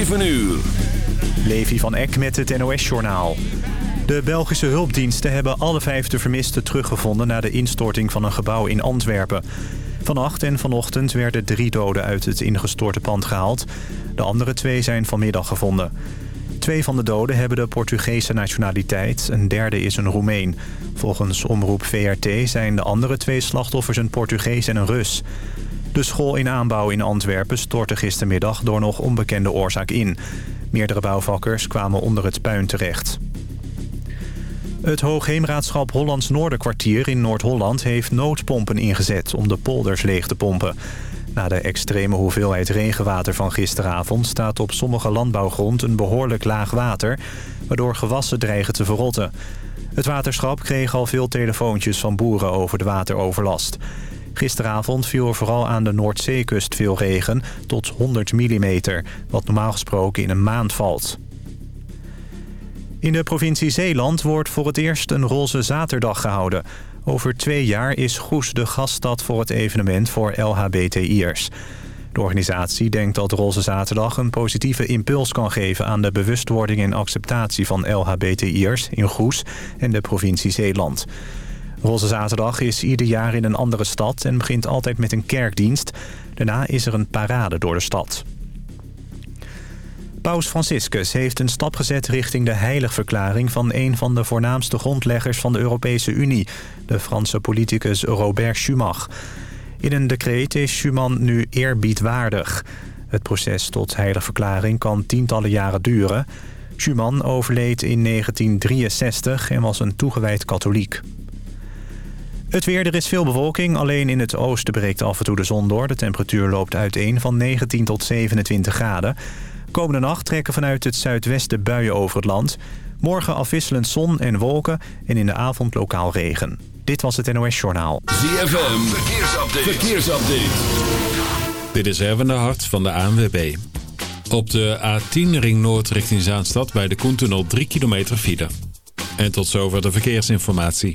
7 uur. Levi van Eck met het NOS-journaal. De Belgische hulpdiensten hebben alle vijf de vermisten teruggevonden... na de instorting van een gebouw in Antwerpen. Vannacht en vanochtend werden drie doden uit het ingestorte pand gehaald. De andere twee zijn vanmiddag gevonden. Twee van de doden hebben de Portugese nationaliteit. Een derde is een Roemeen. Volgens omroep VRT zijn de andere twee slachtoffers een Portugees en een Rus. De school in aanbouw in Antwerpen stortte gistermiddag door nog onbekende oorzaak in. Meerdere bouwvakkers kwamen onder het puin terecht. Het Hoogheemraadschap Hollands Noorderkwartier in Noord-Holland heeft noodpompen ingezet om de polders leeg te pompen. Na de extreme hoeveelheid regenwater van gisteravond staat op sommige landbouwgrond een behoorlijk laag water, waardoor gewassen dreigen te verrotten. Het waterschap kreeg al veel telefoontjes van boeren over de wateroverlast. Gisteravond viel er vooral aan de Noordzeekust veel regen, tot 100 mm, wat normaal gesproken in een maand valt. In de provincie Zeeland wordt voor het eerst een roze zaterdag gehouden. Over twee jaar is Goes de gaststad voor het evenement voor LHBTI'ers. De organisatie denkt dat Roze Zaterdag een positieve impuls kan geven... aan de bewustwording en acceptatie van LHBTI'ers in Goes en de provincie Zeeland. Roze Zaterdag is ieder jaar in een andere stad en begint altijd met een kerkdienst. Daarna is er een parade door de stad. Paus Franciscus heeft een stap gezet richting de heiligverklaring... van een van de voornaamste grondleggers van de Europese Unie... de Franse politicus Robert Schuman. In een decreet is Schuman nu eerbiedwaardig. Het proces tot heiligverklaring kan tientallen jaren duren. Schuman overleed in 1963 en was een toegewijd katholiek. Het weer, er is veel bewolking. Alleen in het oosten breekt af en toe de zon door. De temperatuur loopt uiteen van 19 tot 27 graden. Komende nacht trekken vanuit het zuidwesten buien over het land. Morgen afwisselend zon en wolken en in de avond lokaal regen. Dit was het NOS Journaal. ZFM, verkeersupdate. verkeersupdate. Dit is Erwin de Hart van de ANWB. Op de A10 Ring Noord richting Zaanstad bij de Koentunnel 3 kilometer file. En tot zover de verkeersinformatie.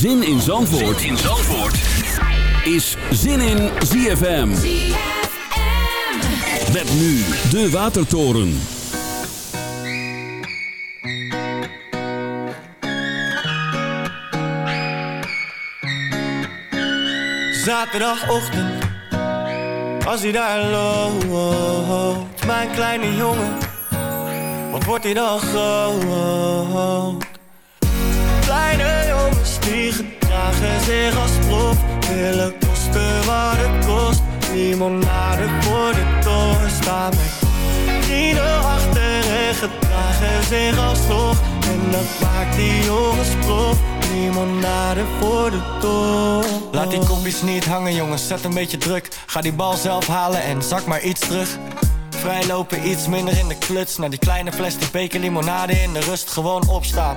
Zin in Zandvoort, in Zandvoort. is Zin in ZFM. Met nu de Watertoren. Zaterdagochtend, als hij daar loopt, mijn kleine jongen, wat wordt hij dan groot? Die gedragen zich als prof, willen kosten wat het kost. Limonade voor de toren staan met vrienden achter en gedragen zich als vlog. En dat maakt die jongens prof. Limonade voor de toren. Laat die kopjes niet hangen jongens, zet een beetje druk. Ga die bal zelf halen en zak maar iets terug. Vrijlopen iets minder in de kluts. Naar die kleine plastic beker limonade in de rust gewoon opstaan.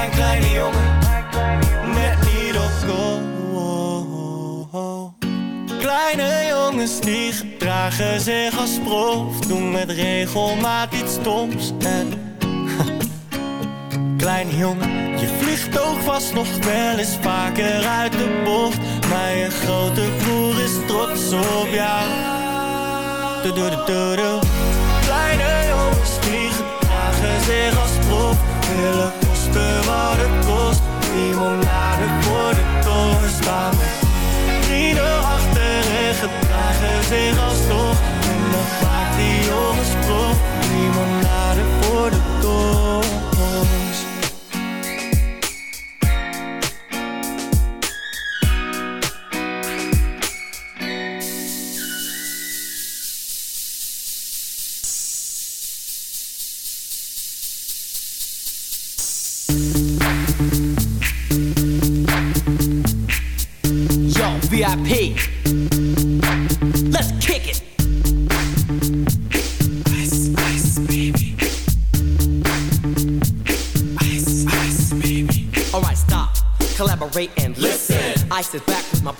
Mijn kleine jongen. Net niet op. Kleine jongens die gedragen zich als prof. Doen met regelmaat iets stoms. En Kleine jongen, je vliegt ook vast nog wel eens vaker uit de bocht. Maar je grote broer is trots op jou. Kleine jongens die gedragen zich als prof. Willen kosten wat het kost. Limonade voor de toren staan. Vrienden achter en gedragen zich als toch. En dan maakt die jongens prof. Limonade voor de toren.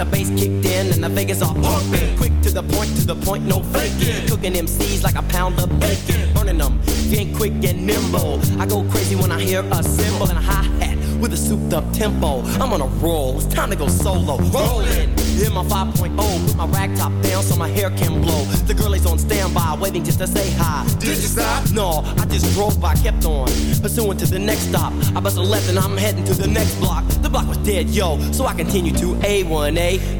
the bass kicked in and the Vegas are pumping. Quick to the point, to the point, no faking. Cooking MCs like a pound of bacon. Burning them, ain't quick and nimble. I go crazy when I hear a cymbal and a hi hat with a souped up tempo. I'm on a roll, it's time to go solo. Rolling in my 5.0, put my rag top down so my hair can blow. The girl is on standby, waiting just to say hi. Did you stop? No, I just drove by, kept on. Pursuing to the next stop. I bust a left and I'm heading to the next block. The block was dead, yo, so I continue to A1A.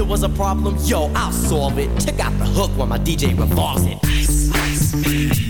there was a problem, yo, I'll solve it. Check out the hook while my DJ revolves it. Ice, ice.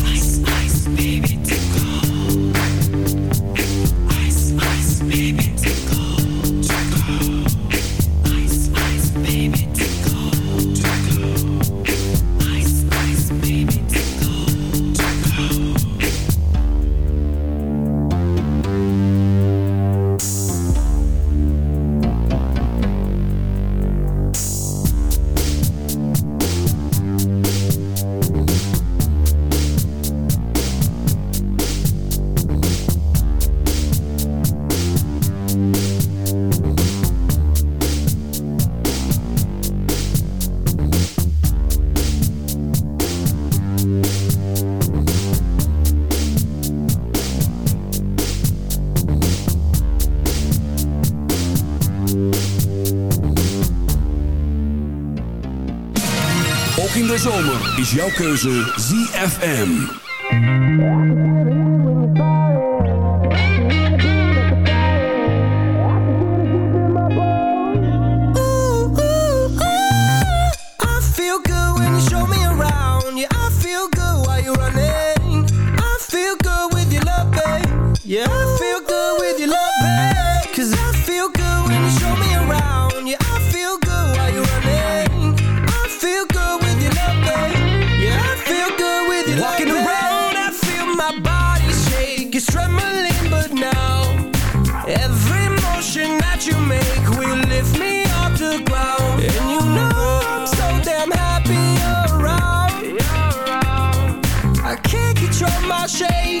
keuze ZFM. Walking around, I feel my body shake. It's trembling, but now every motion that you make will lift me off the ground. And you know I'm so damn happy around. I can't control my shake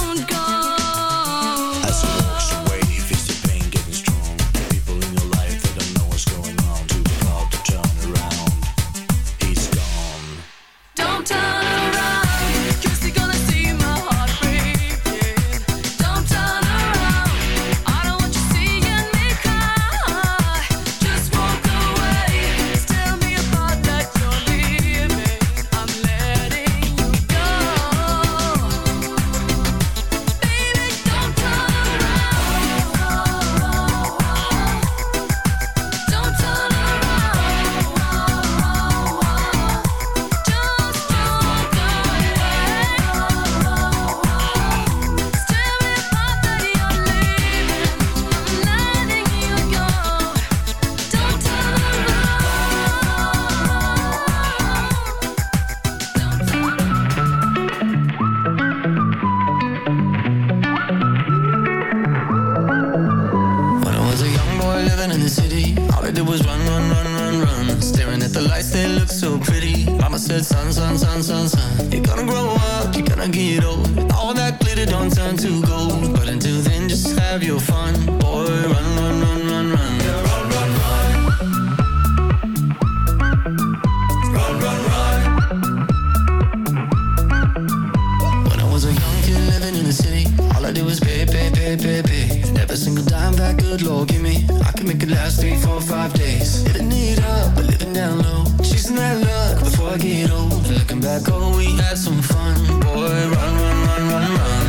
back, oh we had some fun Boy, run, run, run, run, run.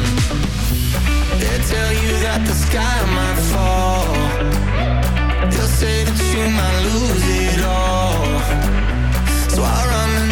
They tell you that the sky might fall. They'll say that you might lose it all. So I run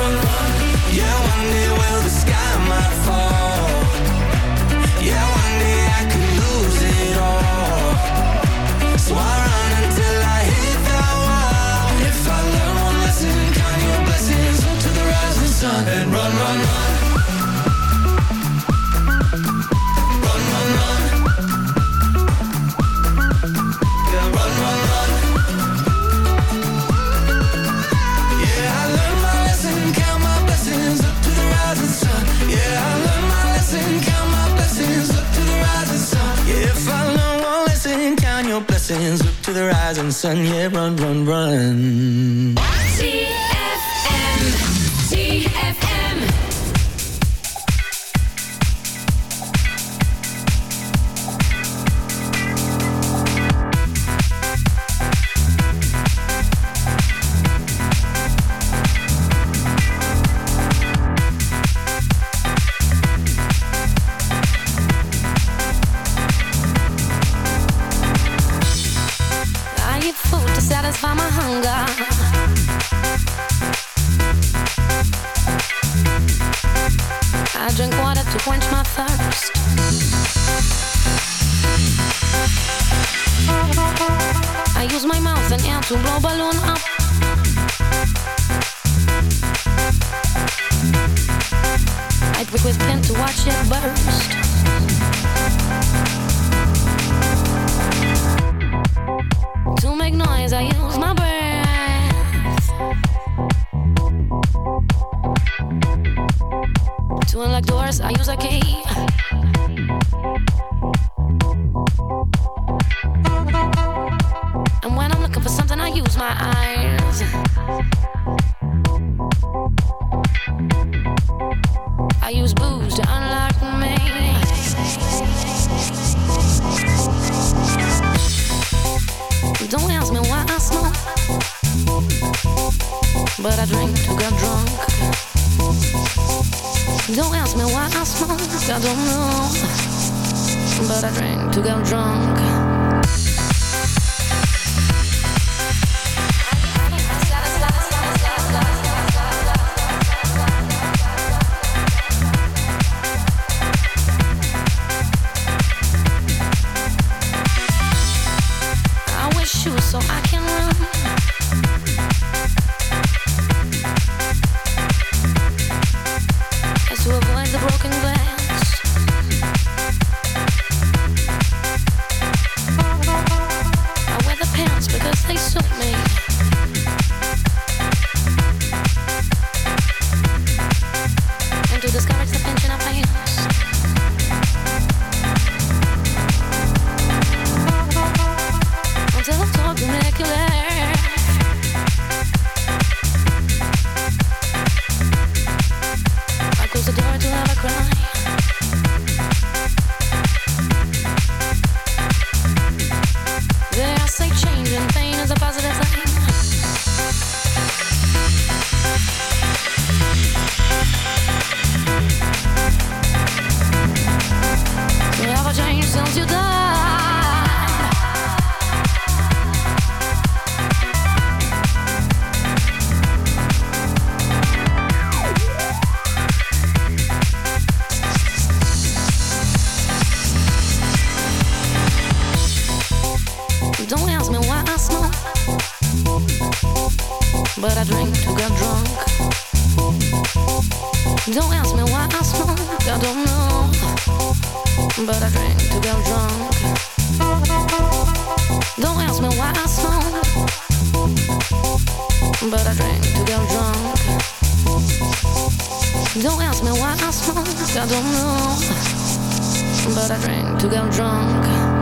mountains, look to the rising sun. Yeah, run, run, run. but I drank, too got drunk.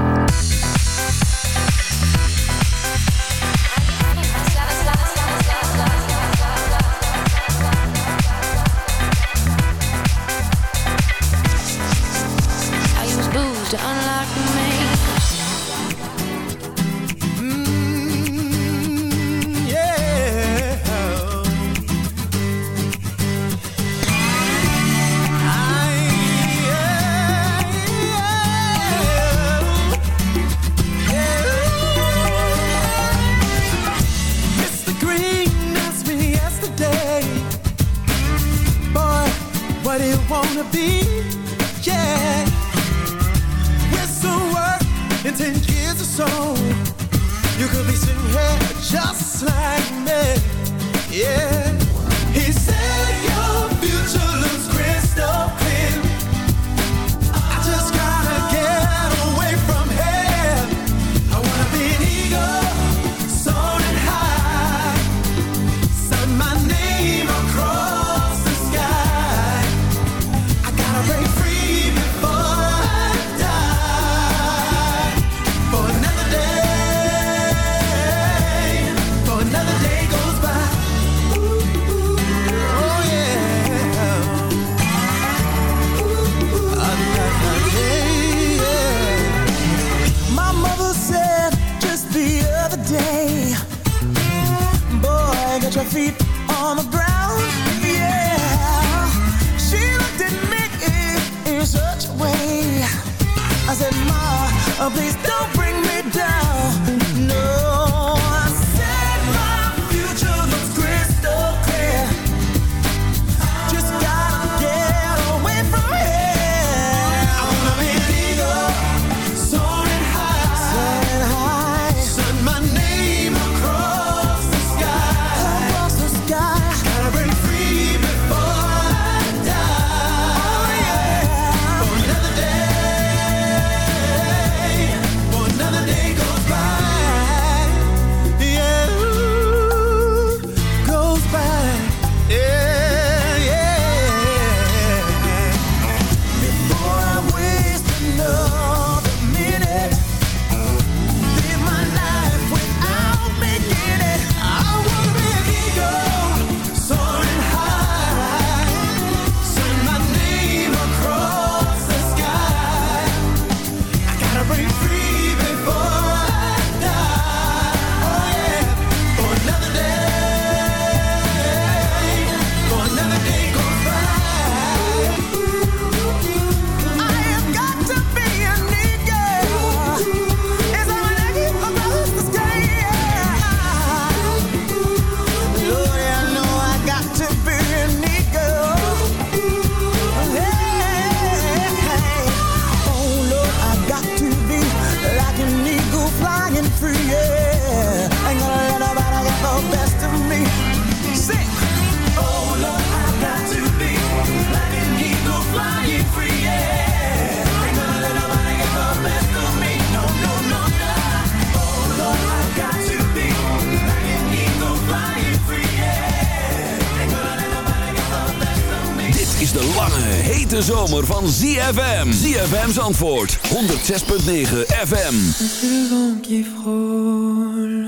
ZFM. ZFM's antwoord. 106.9 FM. Le vent qui frôle.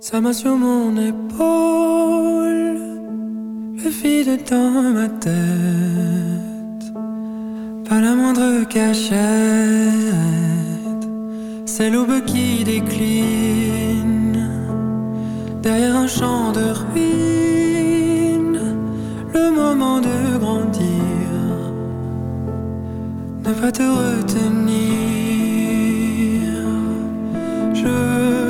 Ça m'a sur mon épaule. Le vide dans ma tête. Pas la moindre cachette. C'est l'aube qui décline. Derrière un champ de ruines. Le moment de grandir ne pas te retenir. Je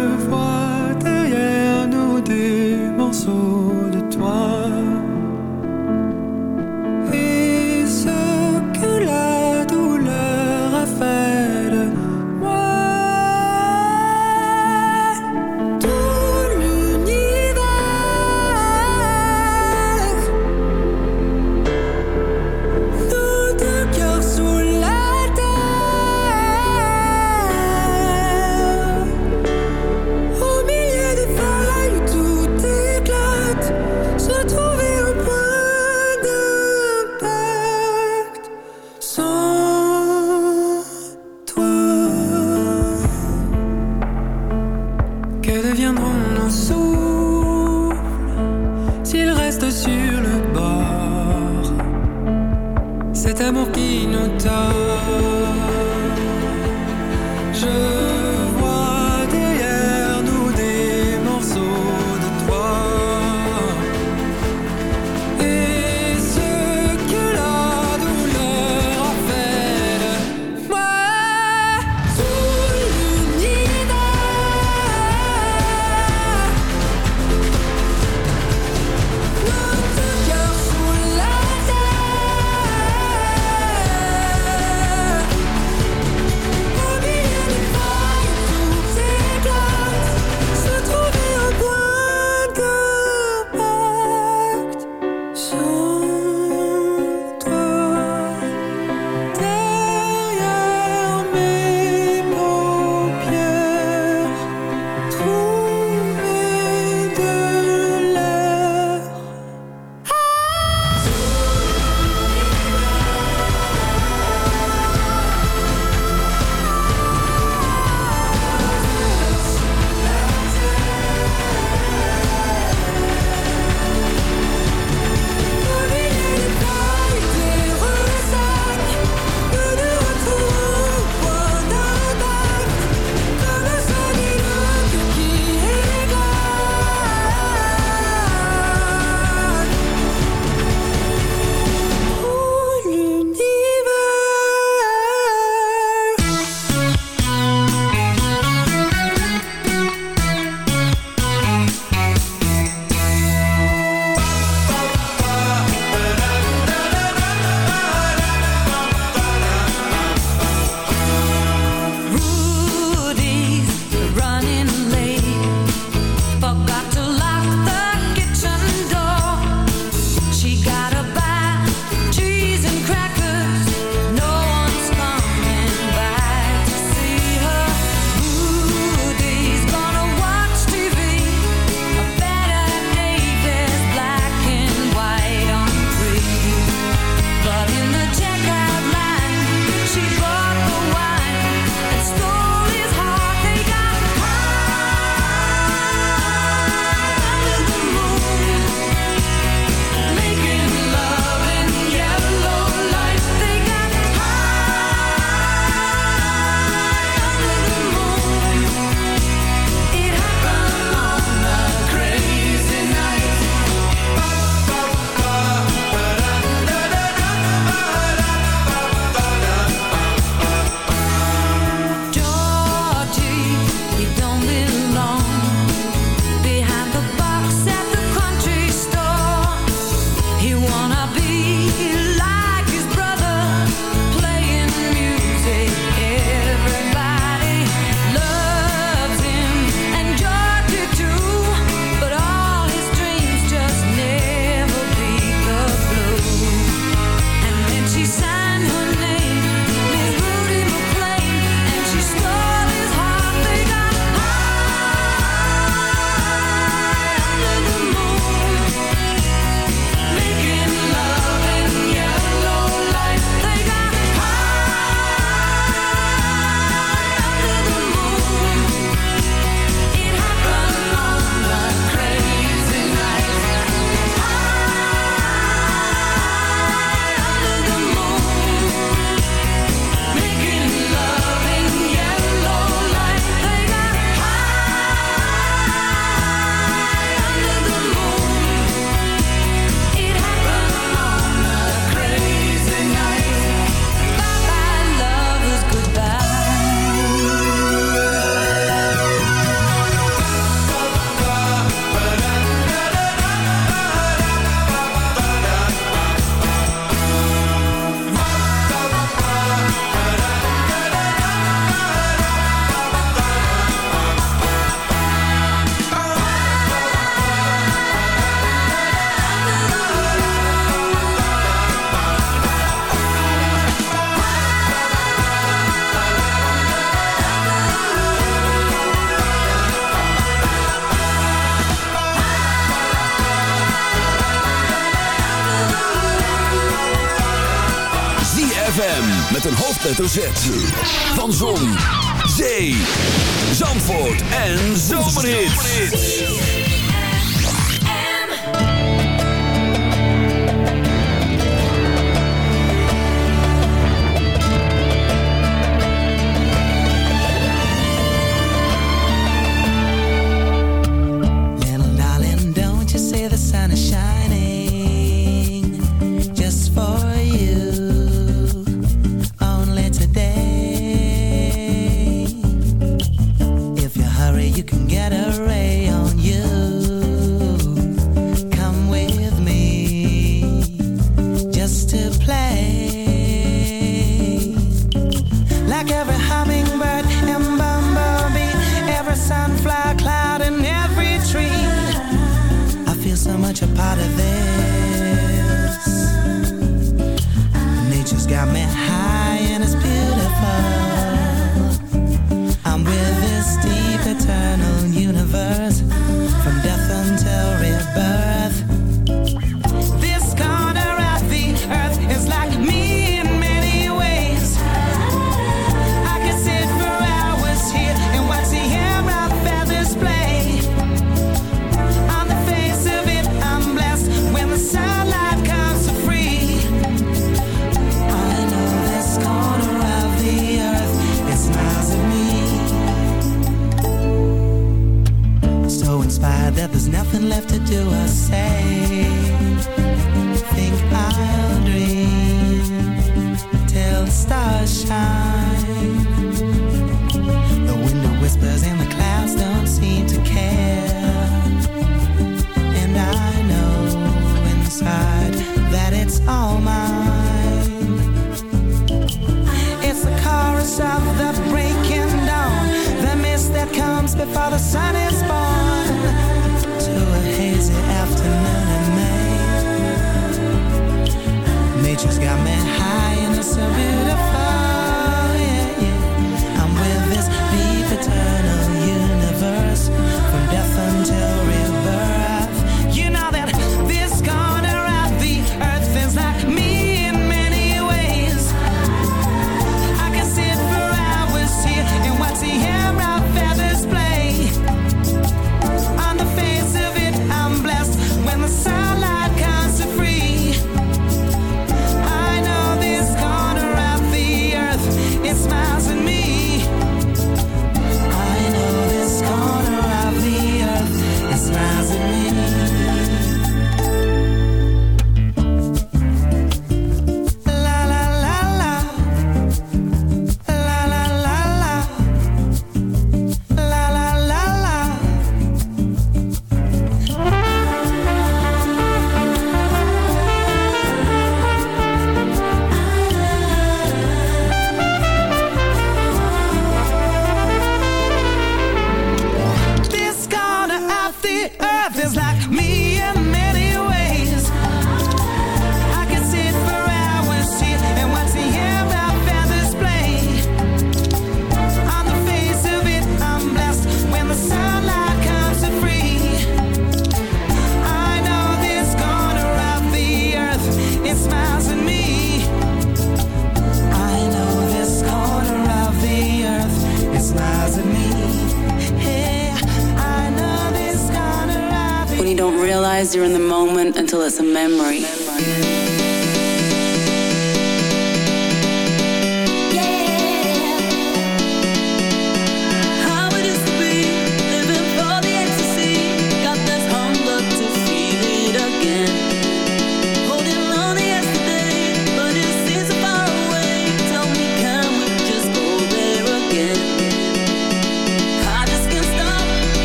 hoofdletter. Van Zon, Zee, Zandvoort en Zomerhits.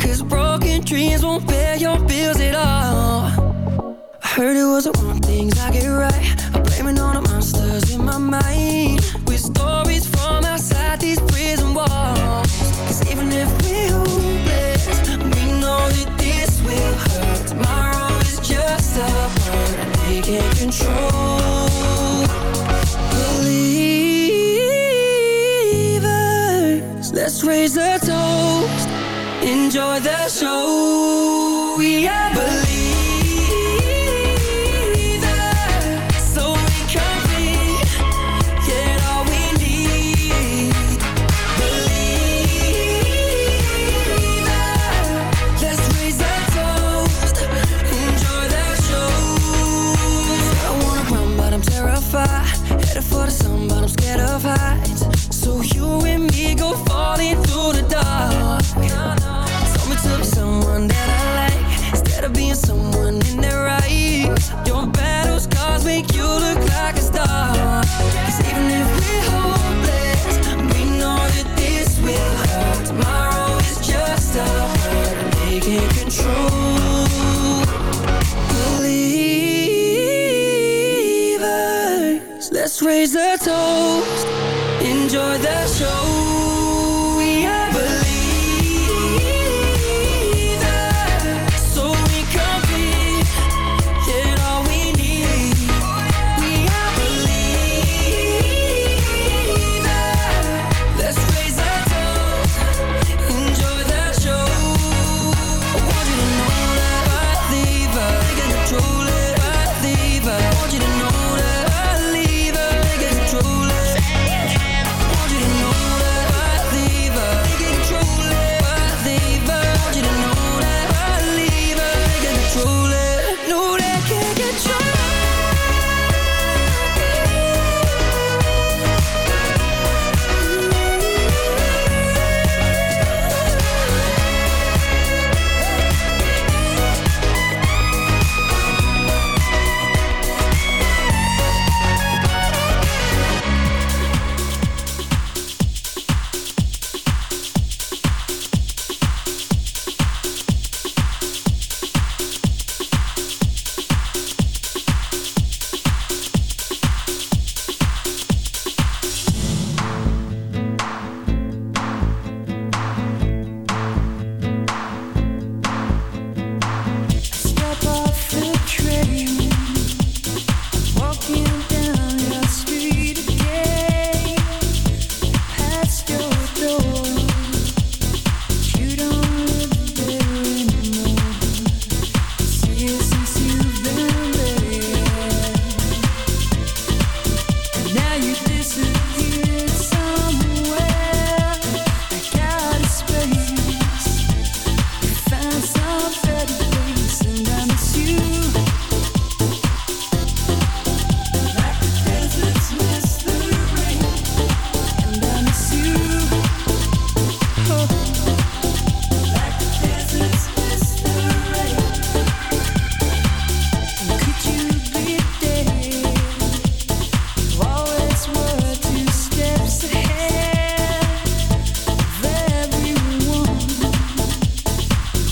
Cause broken dreams won't pay your bills at all. I heard it was the wrong things I get right. I'm blaming all the monsters in my mind. With stories from outside these prison walls. Cause even if we're hopeless, we know that this will hurt. Tomorrow is just a and they can't control. The show.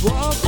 Volta.